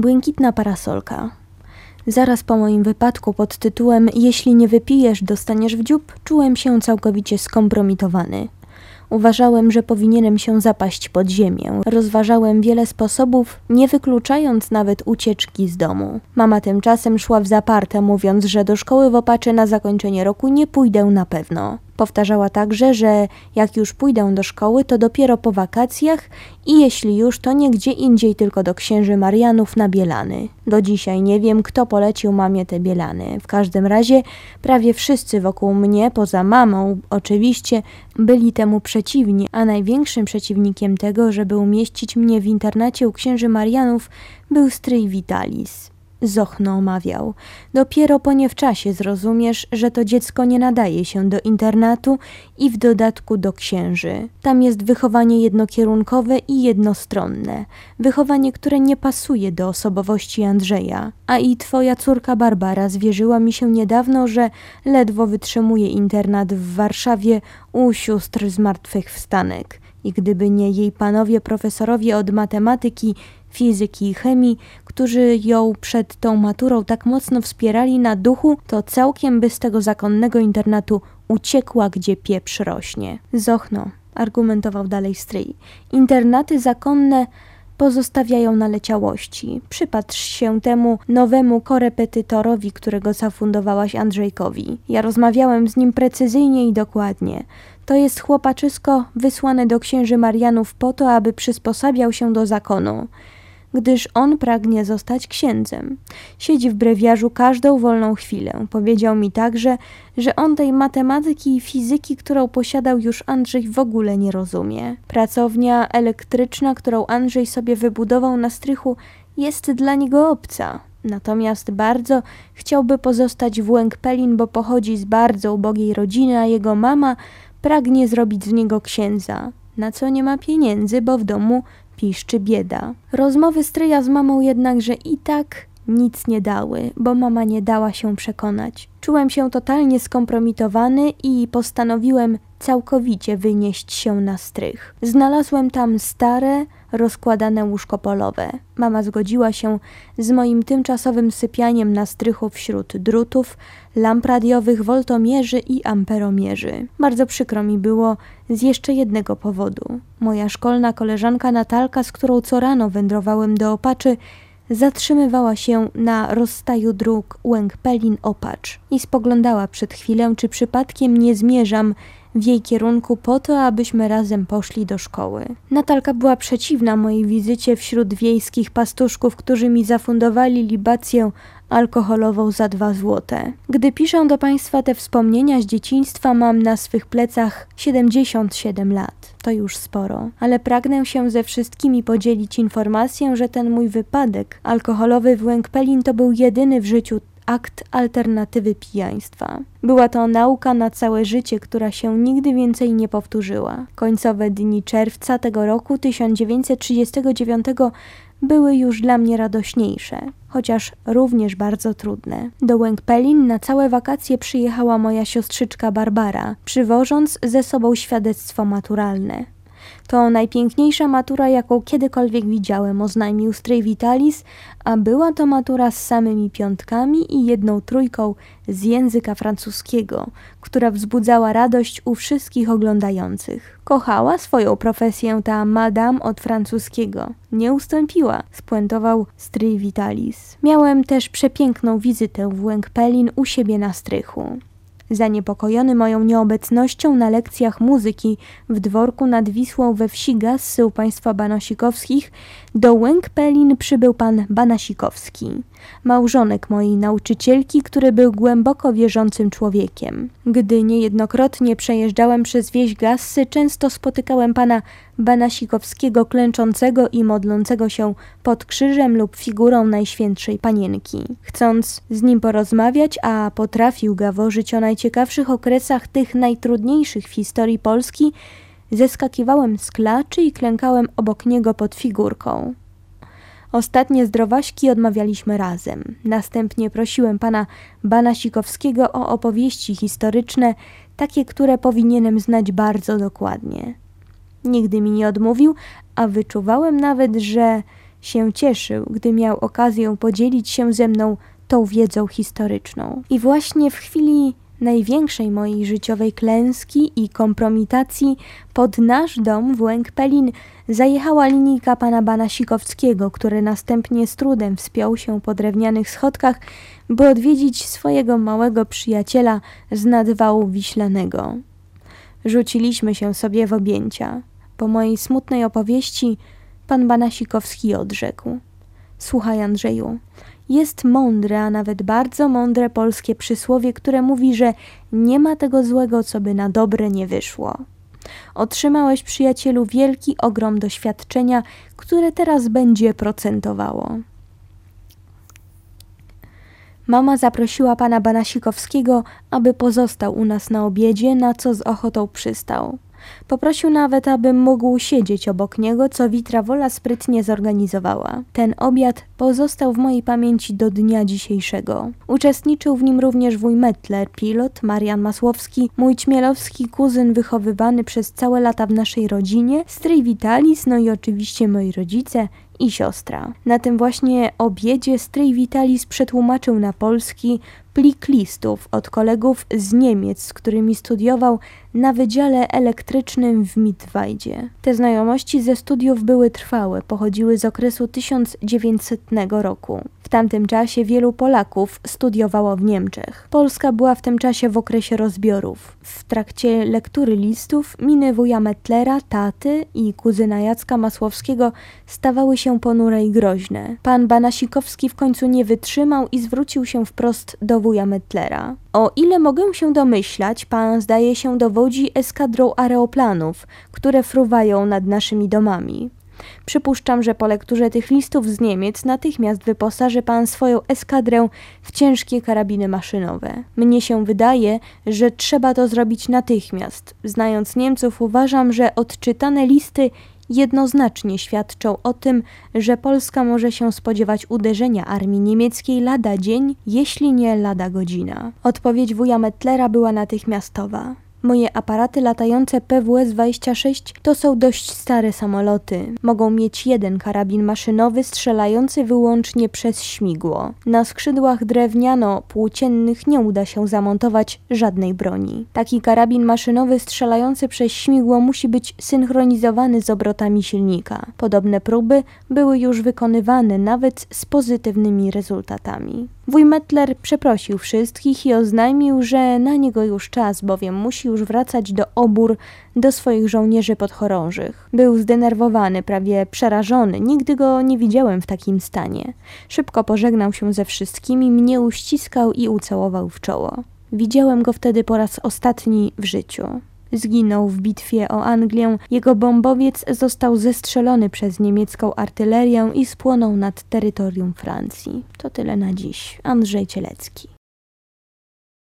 Błękitna parasolka. Zaraz po moim wypadku pod tytułem Jeśli nie wypijesz, dostaniesz w dziób, czułem się całkowicie skompromitowany. Uważałem, że powinienem się zapaść pod ziemię. Rozważałem wiele sposobów, nie wykluczając nawet ucieczki z domu. Mama tymczasem szła w zaparte, mówiąc, że do szkoły w Opaczy na zakończenie roku nie pójdę na pewno. Powtarzała także, że jak już pójdę do szkoły, to dopiero po wakacjach i jeśli już, to nie gdzie indziej, tylko do księży Marianów na Bielany. Do dzisiaj nie wiem, kto polecił mamie te Bielany. W każdym razie prawie wszyscy wokół mnie, poza mamą oczywiście, byli temu przeciwni, a największym przeciwnikiem tego, żeby umieścić mnie w internacie u księży Marianów, był stryj Vitalis. Zochno omawiał. Dopiero po nie w czasie zrozumiesz, że to dziecko nie nadaje się do internatu i w dodatku do księży. Tam jest wychowanie jednokierunkowe i jednostronne. Wychowanie, które nie pasuje do osobowości Andrzeja. A i twoja córka Barbara zwierzyła mi się niedawno, że ledwo wytrzymuje internat w Warszawie u sióstr zmartwychwstanek. I gdyby nie jej panowie profesorowie od matematyki, fizyki i chemii, którzy ją przed tą maturą tak mocno wspierali na duchu, to całkiem by z tego zakonnego internatu uciekła, gdzie pieprz rośnie. Zochno, argumentował dalej stryj. Internaty zakonne pozostawiają naleciałości. Przypatrz się temu nowemu korepetytorowi, którego zafundowałaś Andrzejkowi. Ja rozmawiałem z nim precyzyjnie i dokładnie. To jest chłopaczysko wysłane do księży Marianów po to, aby przysposabiał się do zakonu gdyż on pragnie zostać księdzem. Siedzi w brewiarzu każdą wolną chwilę. Powiedział mi także, że on tej matematyki i fizyki, którą posiadał już Andrzej, w ogóle nie rozumie. Pracownia elektryczna, którą Andrzej sobie wybudował na strychu, jest dla niego obca. Natomiast bardzo chciałby pozostać w Łękpelin, bo pochodzi z bardzo ubogiej rodziny, a jego mama pragnie zrobić z niego księdza, na co nie ma pieniędzy, bo w domu piszczy bieda. Rozmowy stryja z mamą jednakże i tak nic nie dały, bo mama nie dała się przekonać. Czułem się totalnie skompromitowany i postanowiłem całkowicie wynieść się na strych. Znalazłem tam stare, rozkładane łóżko polowe. Mama zgodziła się z moim tymczasowym sypianiem na strychu wśród drutów, lamp radiowych, woltomierzy i amperomierzy. Bardzo przykro mi było z jeszcze jednego powodu. Moja szkolna koleżanka Natalka, z którą co rano wędrowałem do Opaczy, zatrzymywała się na rozstaju dróg Łęk-Pelin-Opacz i spoglądała przed chwilę, czy przypadkiem nie zmierzam w jej kierunku po to, abyśmy razem poszli do szkoły. Natalka była przeciwna mojej wizycie wśród wiejskich pastuszków, którzy mi zafundowali libację alkoholową za dwa złote. Gdy piszę do Państwa te wspomnienia z dzieciństwa, mam na swych plecach 77 lat. To już sporo, ale pragnę się ze wszystkimi podzielić informacją, że ten mój wypadek alkoholowy w Łękpelin to był jedyny w życiu akt alternatywy pijaństwa. Była to nauka na całe życie, która się nigdy więcej nie powtórzyła. Końcowe dni czerwca tego roku 1939 były już dla mnie radośniejsze, chociaż również bardzo trudne. Do Łękpelin na całe wakacje przyjechała moja siostrzyczka Barbara, przywożąc ze sobą świadectwo maturalne. To najpiękniejsza matura, jaką kiedykolwiek widziałem, oznajmił stryj Vitalis, a była to matura z samymi piątkami i jedną trójką z języka francuskiego, która wzbudzała radość u wszystkich oglądających. Kochała swoją profesję ta madame od francuskiego. Nie ustąpiła, spuentował stryj Vitalis. Miałem też przepiękną wizytę w Łękpelin u siebie na strychu. Zaniepokojony moją nieobecnością na lekcjach muzyki w dworku nad Wisłą we wsi Gassy u państwa Banasikowskich, do Łęk-Pelin przybył pan Banasikowski, małżonek mojej nauczycielki, który był głęboko wierzącym człowiekiem. Gdy niejednokrotnie przejeżdżałem przez wieś Gassy, często spotykałem pana Banasikowskiego klęczącego i modlącego się pod krzyżem lub figurą Najświętszej Panienki. Chcąc z nim porozmawiać, a potrafił gaworzyć o najciekawszych okresach tych najtrudniejszych w historii Polski, zeskakiwałem z klaczy i klękałem obok niego pod figurką. Ostatnie zdrowaśki odmawialiśmy razem. Następnie prosiłem pana Banasikowskiego o opowieści historyczne, takie, które powinienem znać bardzo dokładnie. Nigdy mi nie odmówił, a wyczuwałem nawet, że się cieszył, gdy miał okazję podzielić się ze mną tą wiedzą historyczną. I właśnie w chwili największej mojej życiowej klęski i kompromitacji pod nasz dom w Łęk-Pelin zajechała linijka pana Banasikowskiego, który następnie z trudem wspiął się po drewnianych schodkach, by odwiedzić swojego małego przyjaciela z nadwału wiślanego. Rzuciliśmy się sobie w objęcia. Po mojej smutnej opowieści pan Banasikowski odrzekł. Słuchaj, Andrzeju, jest mądre, a nawet bardzo mądre polskie przysłowie, które mówi, że nie ma tego złego, co by na dobre nie wyszło. Otrzymałeś, przyjacielu, wielki ogrom doświadczenia, które teraz będzie procentowało. Mama zaprosiła pana Banasikowskiego, aby pozostał u nas na obiedzie, na co z ochotą przystał. Poprosił nawet, abym mógł siedzieć obok niego, co Witrawola sprytnie zorganizowała. Ten obiad pozostał w mojej pamięci do dnia dzisiejszego. Uczestniczył w nim również wuj Metler, pilot, Marian Masłowski, mój ćmielowski kuzyn wychowywany przez całe lata w naszej rodzinie, stryj Vitalis, no i oczywiście moi rodzice i siostra. Na tym właśnie obiedzie stryj Vitalis przetłumaczył na polski plik listów od kolegów z Niemiec, z którymi studiował na Wydziale Elektrycznym w Mittweidzie. Te znajomości ze studiów były trwałe, pochodziły z okresu 1900 roku. W tamtym czasie wielu Polaków studiowało w Niemczech. Polska była w tym czasie w okresie rozbiorów. W trakcie lektury listów miny wuja Metlera, taty i kuzyna Jacka Masłowskiego stawały się ponure i groźne. Pan Banasikowski w końcu nie wytrzymał i zwrócił się wprost do wuja Metlera. O ile mogę się domyślać, pan zdaje się dowodzi eskadrą aeroplanów, które fruwają nad naszymi domami. Przypuszczam, że po lekturze tych listów z Niemiec natychmiast wyposaży pan swoją eskadrę w ciężkie karabiny maszynowe. Mnie się wydaje, że trzeba to zrobić natychmiast. Znając Niemców, uważam, że odczytane listy jednoznacznie świadczą o tym, że Polska może się spodziewać uderzenia armii niemieckiej lada dzień, jeśli nie lada godzina. Odpowiedź wuja Metlera była natychmiastowa. Moje aparaty latające PWS-26 to są dość stare samoloty. Mogą mieć jeden karabin maszynowy strzelający wyłącznie przez śmigło. Na skrzydłach drewniano-płóciennych nie uda się zamontować żadnej broni. Taki karabin maszynowy strzelający przez śmigło musi być synchronizowany z obrotami silnika. Podobne próby były już wykonywane nawet z pozytywnymi rezultatami. Wuj Mettler przeprosił wszystkich i oznajmił, że na niego już czas, bowiem musi już wracać do obór do swoich żołnierzy podchorążych. Był zdenerwowany, prawie przerażony, nigdy go nie widziałem w takim stanie. Szybko pożegnał się ze wszystkimi, mnie uściskał i ucałował w czoło. Widziałem go wtedy po raz ostatni w życiu. Zginął w bitwie o Anglię, jego bombowiec został zestrzelony przez niemiecką artylerię i spłonął nad terytorium Francji. To tyle na dziś. Andrzej Cielecki.